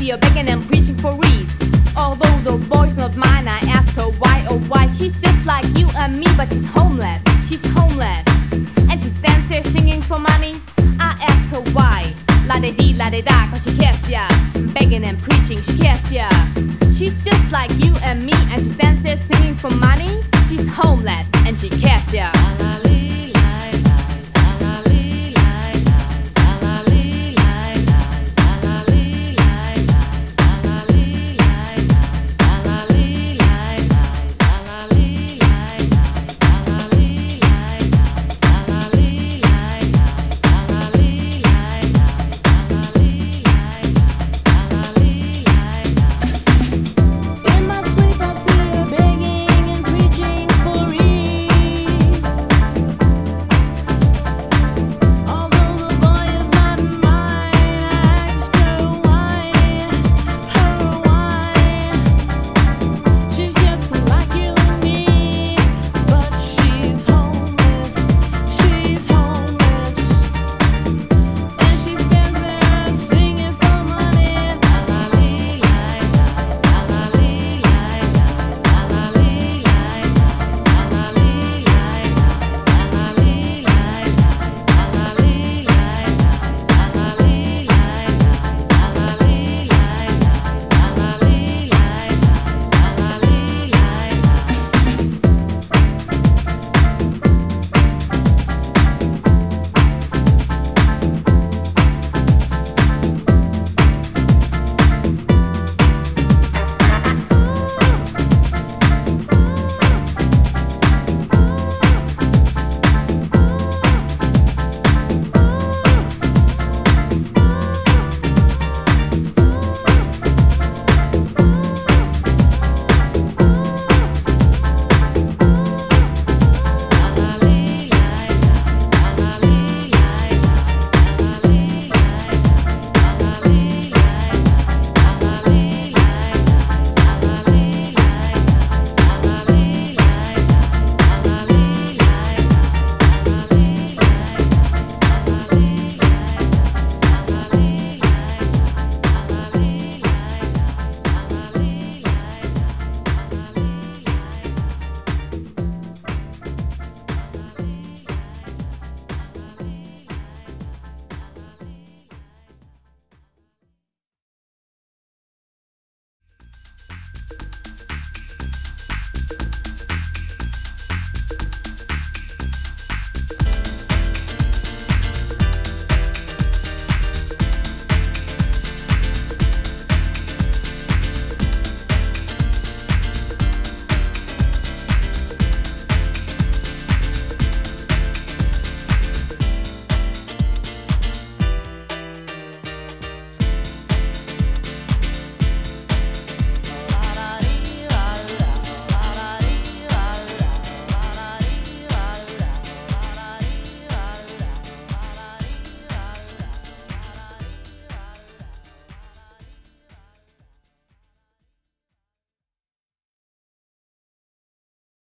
see her begging and preaching for reeds. Although the boy's not mine, I ask her why, oh why. She's just like you and me, but she's whole.